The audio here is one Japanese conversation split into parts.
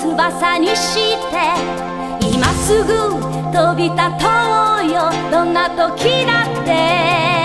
翼にして今すぐ飛び立とうよ。どんな時だって。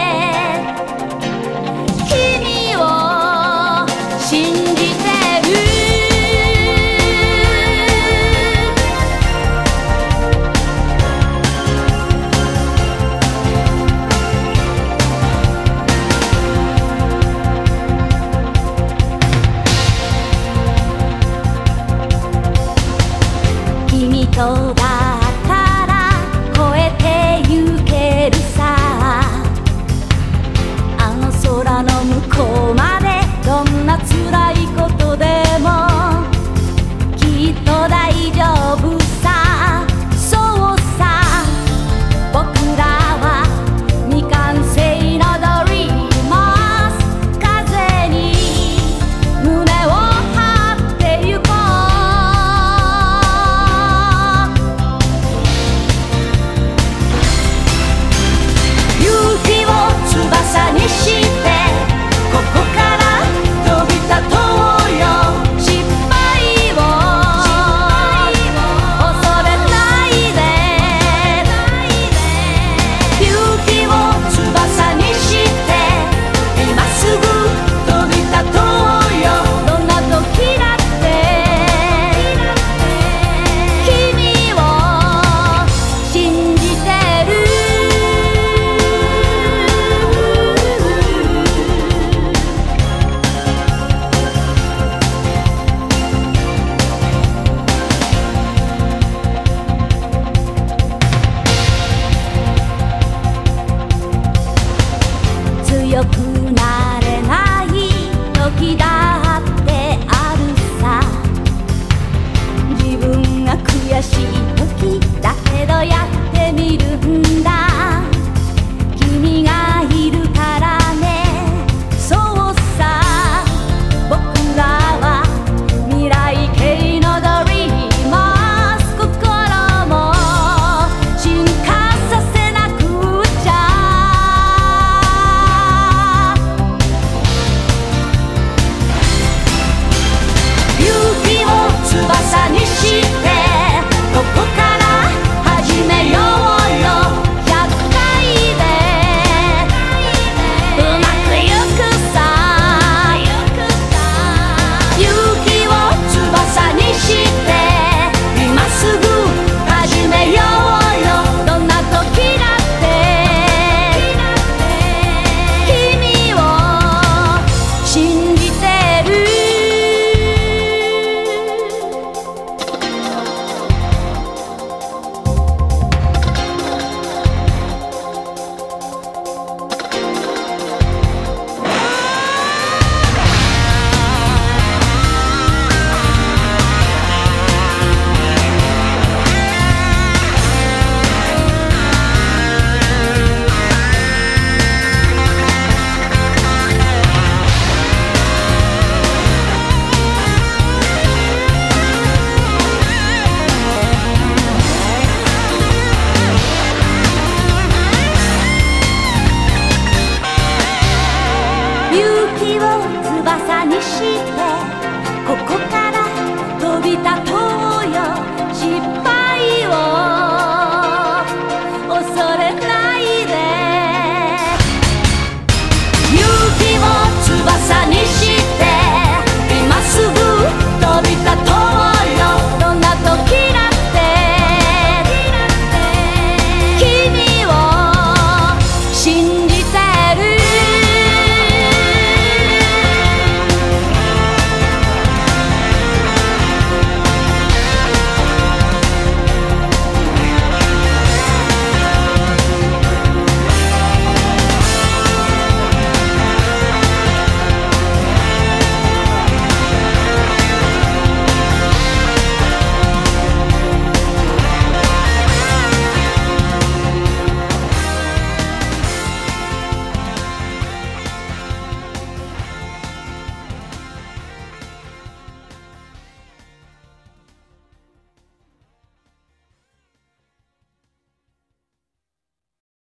勇気を翼にしてここ